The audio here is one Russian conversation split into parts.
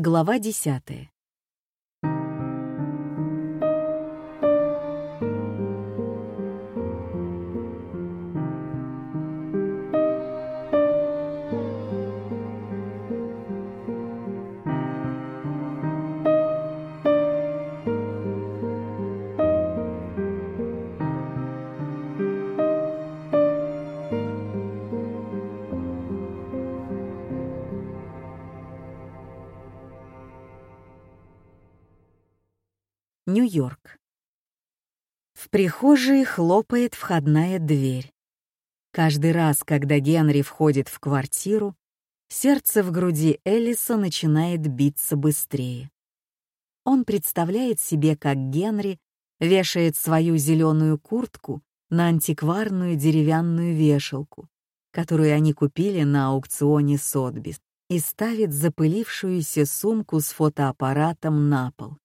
Глава десятая. Нью-Йорк. В прихожей хлопает входная дверь. Каждый раз, когда Генри входит в квартиру, сердце в груди Элиса начинает биться быстрее. Он представляет себе, как Генри вешает свою зеленую куртку на антикварную деревянную вешалку, которую они купили на аукционе Сотбис, и ставит запылившуюся сумку с фотоаппаратом на пол.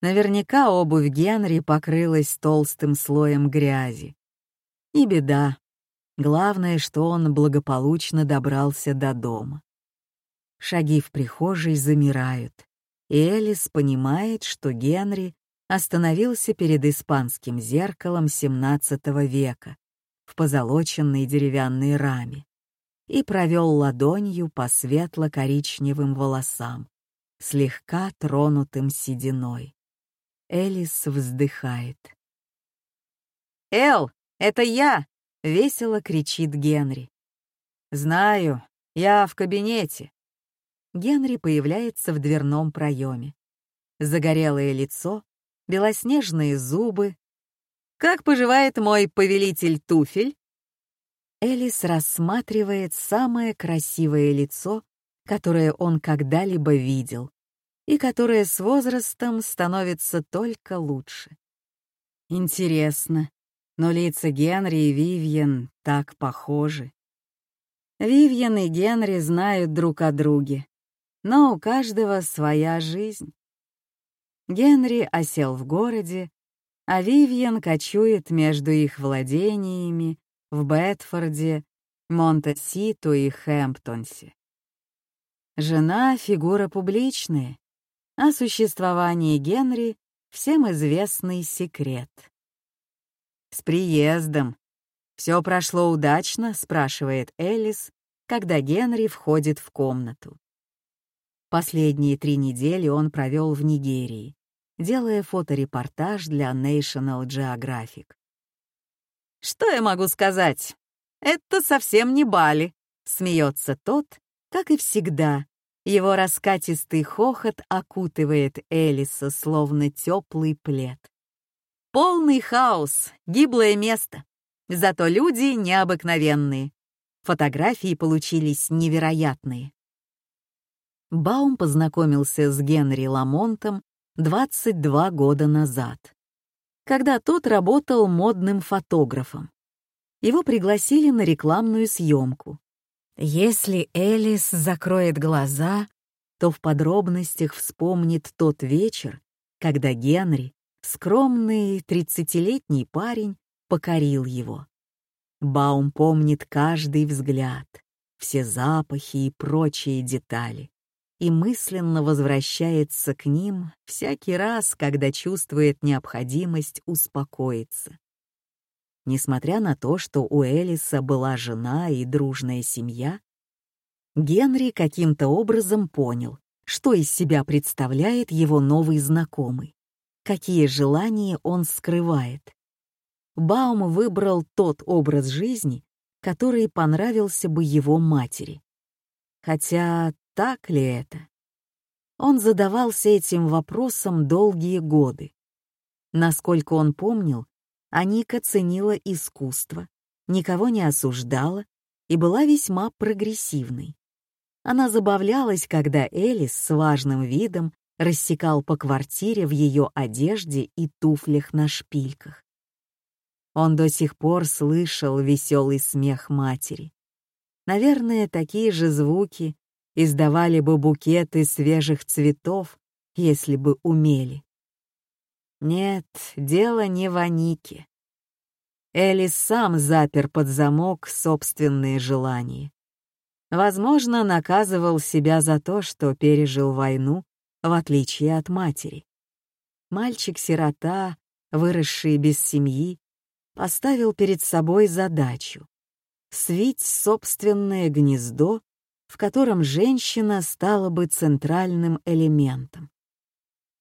Наверняка обувь Генри покрылась толстым слоем грязи. И беда. Главное, что он благополучно добрался до дома. Шаги в прихожей замирают, и Элис понимает, что Генри остановился перед испанским зеркалом XVII века в позолоченной деревянной раме и провел ладонью по светло-коричневым волосам, слегка тронутым сединой. Элис вздыхает. «Эл, это я!» — весело кричит Генри. «Знаю, я в кабинете». Генри появляется в дверном проеме. Загорелое лицо, белоснежные зубы. «Как поживает мой повелитель туфель?» Элис рассматривает самое красивое лицо, которое он когда-либо видел, и которое с возрастом становится только лучше. Интересно, но лица Генри и Вивьен так похожи. Вивьен и Генри знают друг о друге, но у каждого своя жизнь. Генри осел в городе, а Вивьен кочует между их владениями в Бетфорде, Монте-Ситу и Хэмптонсе. Жена — фигура публичная, о существовании Генри всем известный секрет. «С приездом! Все прошло удачно?» — спрашивает Элис, когда Генри входит в комнату. Последние три недели он провел в Нигерии, делая фоторепортаж для National Geographic. «Что я могу сказать? Это совсем не Бали», — смеется тот, как и всегда, его раскатистый хохот окутывает Элиса, словно теплый плед. Полный хаос, гиблое место. Зато люди необыкновенные. Фотографии получились невероятные. Баум познакомился с Генри Ламонтом 22 года назад, когда тот работал модным фотографом. Его пригласили на рекламную съемку. Если Элис закроет глаза, то в подробностях вспомнит тот вечер, когда Генри, скромный тридцатилетний парень, покорил его. Баум помнит каждый взгляд, все запахи и прочие детали, и мысленно возвращается к ним всякий раз, когда чувствует необходимость успокоиться. Несмотря на то, что у Элиса была жена и дружная семья, Генри каким-то образом понял, что из себя представляет его новый знакомый, какие желания он скрывает. Баум выбрал тот образ жизни, который понравился бы его матери. Хотя так ли это? Он задавался этим вопросом долгие годы. Насколько он помнил, Аника ценила искусство, никого не осуждала и была весьма прогрессивной. Она забавлялась, когда Элис с важным видом рассекал по квартире в ее одежде и туфлях на шпильках. Он до сих пор слышал веселый смех матери. Наверное, такие же звуки издавали бы букеты свежих цветов, если бы умели. Нет, дело не в Анике. Элис сам запер под замок собственные желания. Возможно, наказывал себя за то, что пережил войну, в отличие от матери. Мальчик-сирота, выросший без семьи, поставил перед собой задачу — свить собственное гнездо, в котором женщина стала бы центральным элементом.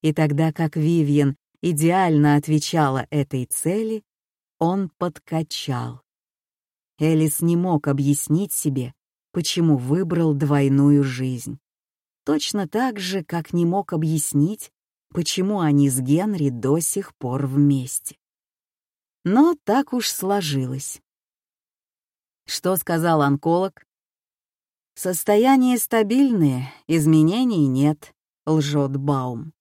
И тогда как Вивьен идеально отвечала этой цели, он подкачал. Элис не мог объяснить себе, почему выбрал двойную жизнь. Точно так же, как не мог объяснить, почему они с Генри до сих пор вместе. Но так уж сложилось. Что сказал онколог? Состояние стабильное, изменений нет, лжет Баум.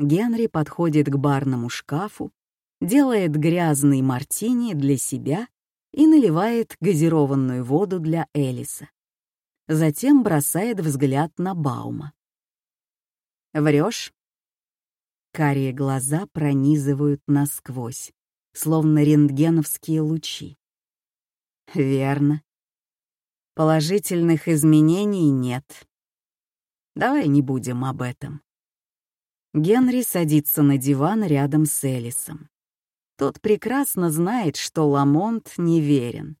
Генри подходит к барному шкафу, делает грязный мартини для себя и наливает газированную воду для Элиса. Затем бросает взгляд на Баума. «Врешь?» Карие глаза пронизывают насквозь, словно рентгеновские лучи. «Верно. Положительных изменений нет. Давай не будем об этом». Генри садится на диван рядом с Элисом. Тот прекрасно знает, что Ламонт неверен.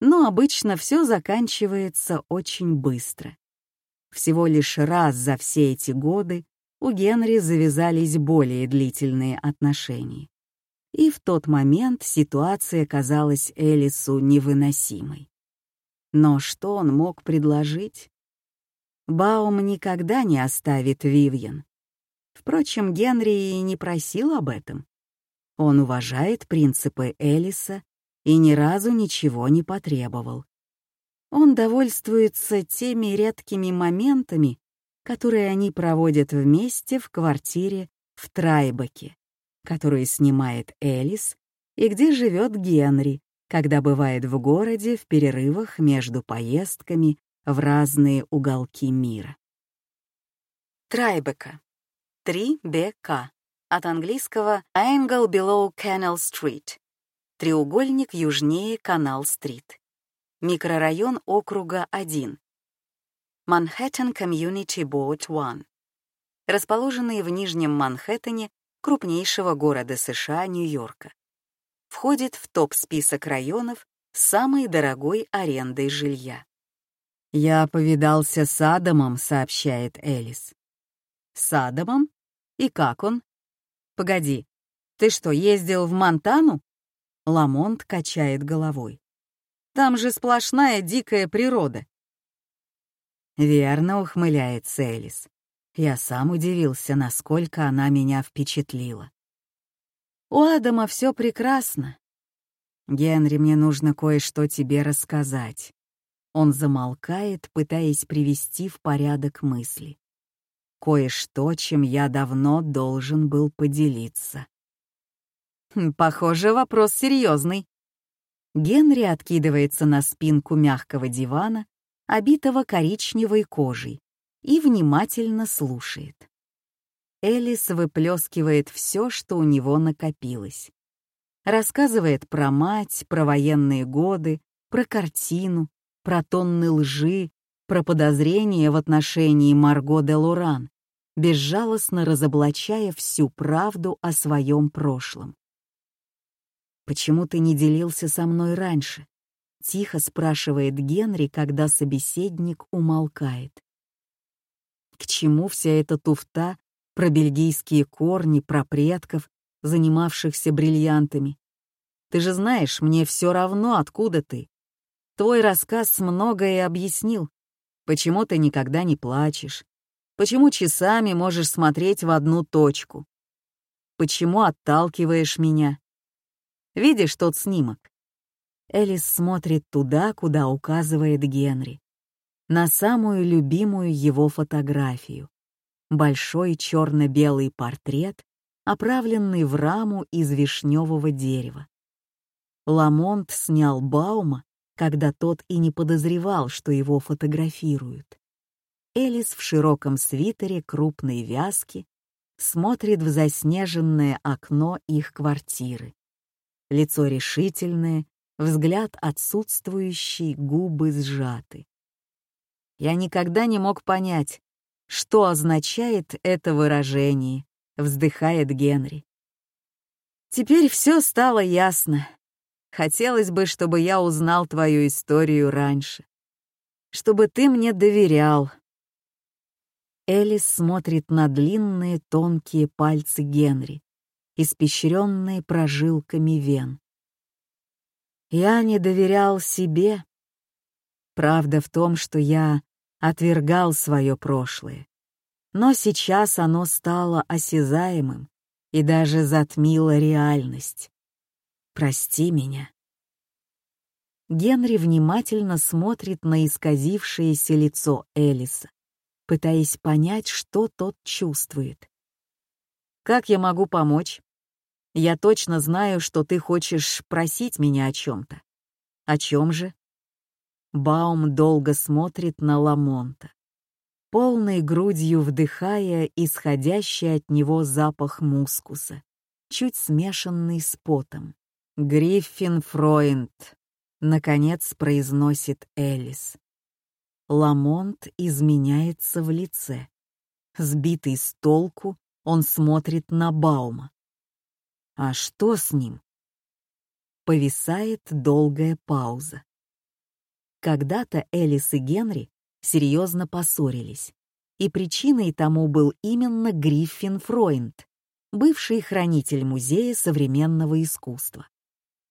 Но обычно все заканчивается очень быстро. Всего лишь раз за все эти годы у Генри завязались более длительные отношения. И в тот момент ситуация казалась Элису невыносимой. Но что он мог предложить? Баум никогда не оставит Вивьен. Впрочем, Генри и не просил об этом. Он уважает принципы Элиса и ни разу ничего не потребовал. Он довольствуется теми редкими моментами, которые они проводят вместе в квартире в Трайбеке, которую снимает Элис и где живет Генри, когда бывает в городе в перерывах между поездками в разные уголки мира. Трайбека. 3БК. От английского Angle Below Canal Street. Треугольник южнее Канал-стрит. Микрорайон округа 1. Манхэттен Community Board 1. Расположенный в Нижнем Манхэттене, крупнейшего города США Нью-Йорка. Входит в топ-список районов с самой дорогой арендой жилья. «Я повидался с Адамом», — сообщает Элис. «С Адамом? И как он?» «Погоди, ты что, ездил в Монтану?» Ламонт качает головой. «Там же сплошная дикая природа». Верно ухмыляется Элис. Я сам удивился, насколько она меня впечатлила. У Адама все прекрасно. Генри, мне нужно кое-что тебе рассказать. Он замолкает, пытаясь привести в порядок мысли. Кое-что, чем я давно должен был поделиться. Хм, похоже, вопрос серьезный. Генри откидывается на спинку мягкого дивана, обитого коричневой кожей, и внимательно слушает. Элис выплескивает все, что у него накопилось. Рассказывает про мать, про военные годы, про картину, про тонны лжи, про подозрения в отношении Марго де Луран, безжалостно разоблачая всю правду о своем прошлом. «Почему ты не делился со мной раньше?» — тихо спрашивает Генри, когда собеседник умолкает. К чему вся эта туфта про бельгийские корни, про предков, занимавшихся бриллиантами? Ты же знаешь, мне все равно, откуда ты. Твой рассказ многое объяснил. Почему ты никогда не плачешь? Почему часами можешь смотреть в одну точку? Почему отталкиваешь меня? Видишь тот снимок?» Элис смотрит туда, куда указывает Генри. На самую любимую его фотографию. Большой черно-белый портрет, оправленный в раму из вишневого дерева. Ламонт снял Баума, когда тот и не подозревал, что его фотографируют. Элис в широком свитере крупной вязки смотрит в заснеженное окно их квартиры лицо решительное, взгляд отсутствующий, губы сжаты. Я никогда не мог понять, что означает это выражение, вздыхает Генри. Теперь все стало ясно. Хотелось бы, чтобы я узнал твою историю раньше. Чтобы ты мне доверял. Элис смотрит на длинные тонкие пальцы Генри, испещренные прожилками вен. Я не доверял себе. Правда в том, что я отвергал свое прошлое. Но сейчас оно стало осязаемым и даже затмило реальность. Прости меня. Генри внимательно смотрит на исказившееся лицо Элиса, пытаясь понять, что тот чувствует. «Как я могу помочь? Я точно знаю, что ты хочешь просить меня о чем-то. О чем же?» Баум долго смотрит на Ламонта, полной грудью вдыхая исходящий от него запах мускуса, чуть смешанный с потом. «Гриффин Фройнд», — наконец произносит Элис. Ламонт изменяется в лице. Сбитый с толку, он смотрит на Баума. А что с ним? Повисает долгая пауза. Когда-то Элис и Генри серьезно поссорились, и причиной тому был именно Гриффин Фройнд, бывший хранитель Музея современного искусства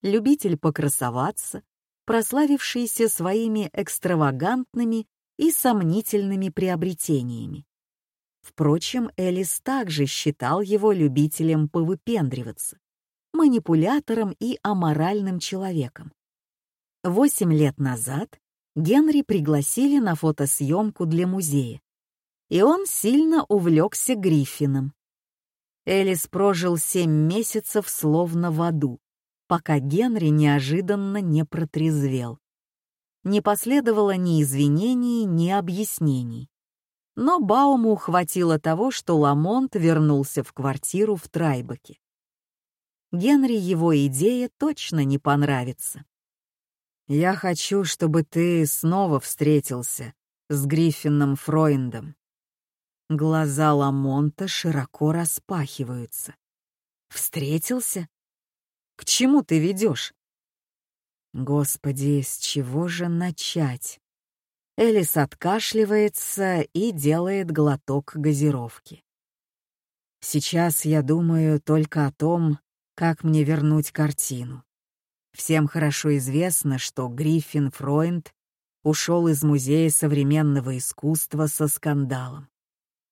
любитель покрасоваться, прославившийся своими экстравагантными и сомнительными приобретениями. Впрочем, Элис также считал его любителем повыпендриваться, манипулятором и аморальным человеком. Восемь лет назад Генри пригласили на фотосъемку для музея, и он сильно увлекся Гриффином. Элис прожил семь месяцев словно в аду, пока Генри неожиданно не протрезвел. Не последовало ни извинений, ни объяснений. Но Бауму хватило того, что Ламонт вернулся в квартиру в Трайбаке. Генри его идея точно не понравится. «Я хочу, чтобы ты снова встретился с Гриффином Фройндом». Глаза Ламонта широко распахиваются. «Встретился? К чему ты ведешь? Господи, с чего же начать? Элис откашливается и делает глоток газировки. Сейчас я думаю только о том, как мне вернуть картину. Всем хорошо известно, что Гриффин Фройнд ушел из Музея современного искусства со скандалом.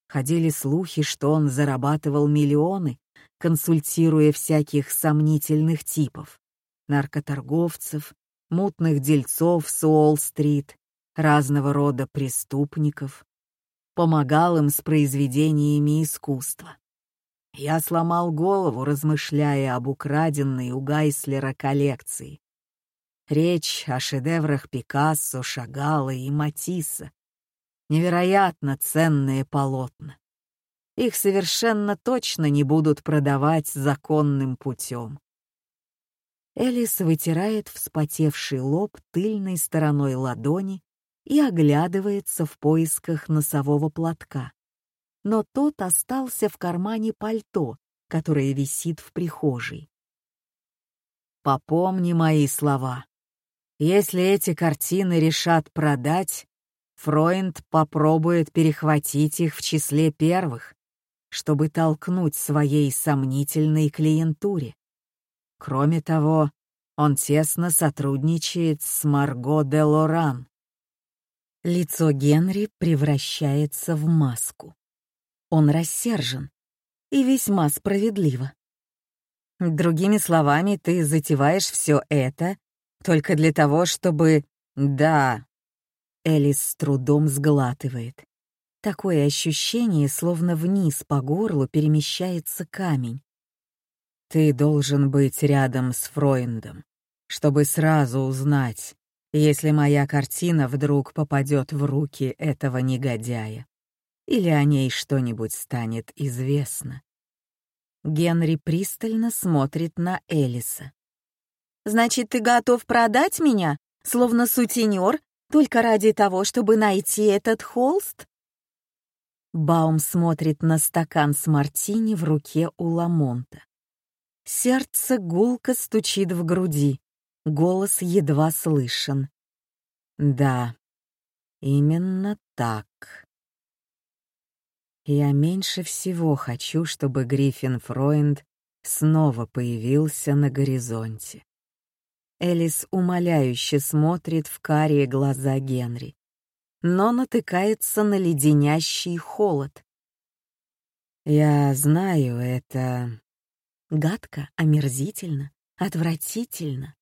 Ходили слухи, что он зарабатывал миллионы консультируя всяких сомнительных типов, наркоторговцев, мутных дельцов с Уолл-стрит, разного рода преступников, помогал им с произведениями искусства. Я сломал голову, размышляя об украденной у Гайслера коллекции. Речь о шедеврах Пикассо, Шагала и Матисса. Невероятно ценные полотна их совершенно точно не будут продавать законным путем. Элис вытирает вспотевший лоб тыльной стороной ладони и оглядывается в поисках носового платка. Но тот остался в кармане пальто, которое висит в прихожей. «Попомни мои слова. Если эти картины решат продать, Фройнд попробует перехватить их в числе первых чтобы толкнуть своей сомнительной клиентуре. Кроме того, он тесно сотрудничает с Марго де Лоран. Лицо Генри превращается в маску. Он рассержен и весьма справедливо. Другими словами, ты затеваешь все это только для того, чтобы... Да. Элис с трудом сглатывает. Такое ощущение, словно вниз по горлу перемещается камень. Ты должен быть рядом с Фройндом, чтобы сразу узнать, если моя картина вдруг попадет в руки этого негодяя, или о ней что-нибудь станет известно. Генри пристально смотрит на Элиса. «Значит, ты готов продать меня, словно сутенер, Только ради того, чтобы найти этот холст? Баум смотрит на стакан с мартини в руке у Ламонта. Сердце гулко стучит в груди, голос едва слышен. Да, именно так. Я меньше всего хочу, чтобы Гриффин Фройнд снова появился на горизонте. Элис умоляюще смотрит в карие глаза Генри, но натыкается на леденящий холод. Я знаю, это гадко, омерзительно, отвратительно.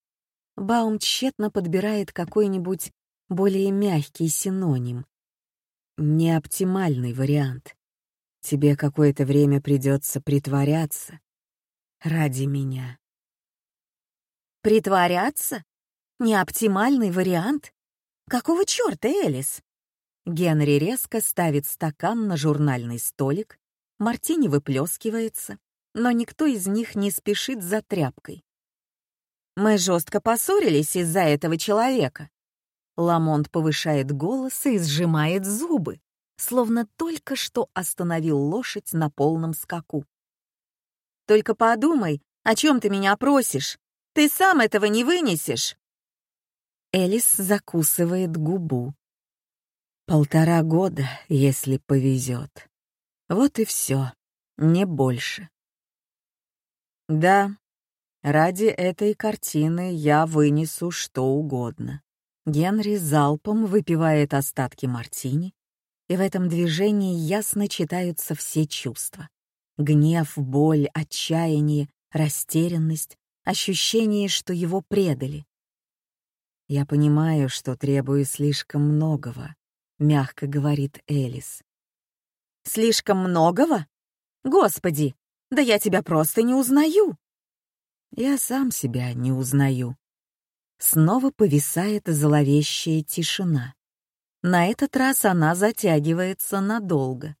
Баум тщетно подбирает какой-нибудь более мягкий синоним. Неоптимальный вариант. Тебе какое-то время придется притворяться. Ради меня. Притворяться? Неоптимальный вариант? Какого черта, Элис? Генри резко ставит стакан на журнальный столик, Мартини выплескивается, но никто из них не спешит за тряпкой. Мы жестко поссорились из-за этого человека. Ламонт повышает голос и сжимает зубы, словно только что остановил лошадь на полном скаку. «Только подумай, о чем ты меня просишь? Ты сам этого не вынесешь!» Элис закусывает губу. Полтора года, если повезет. Вот и все, не больше. Да, ради этой картины я вынесу что угодно. Генри залпом выпивает остатки мартини, и в этом движении ясно читаются все чувства. Гнев, боль, отчаяние, растерянность, ощущение, что его предали. «Я понимаю, что требую слишком многого», — мягко говорит Элис. «Слишком многого? Господи, да я тебя просто не узнаю!» «Я сам себя не узнаю». Снова повисает зловещая тишина. На этот раз она затягивается надолго.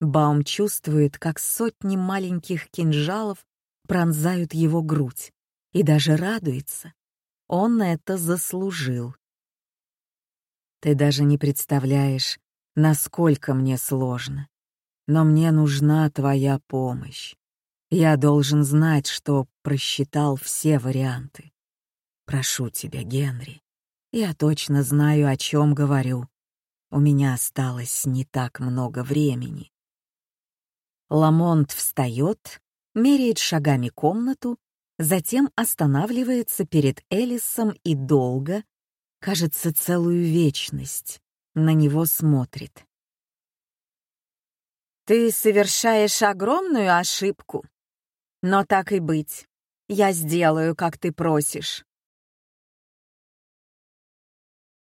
Баум чувствует, как сотни маленьких кинжалов пронзают его грудь, и даже радуется. Он это заслужил. Ты даже не представляешь, насколько мне сложно. Но мне нужна твоя помощь. Я должен знать, что просчитал все варианты. Прошу тебя, Генри. Я точно знаю, о чем говорю. У меня осталось не так много времени. Ламонт встает, меряет шагами комнату затем останавливается перед Элисом и долго, кажется, целую вечность, на него смотрит. «Ты совершаешь огромную ошибку. Но так и быть, я сделаю, как ты просишь.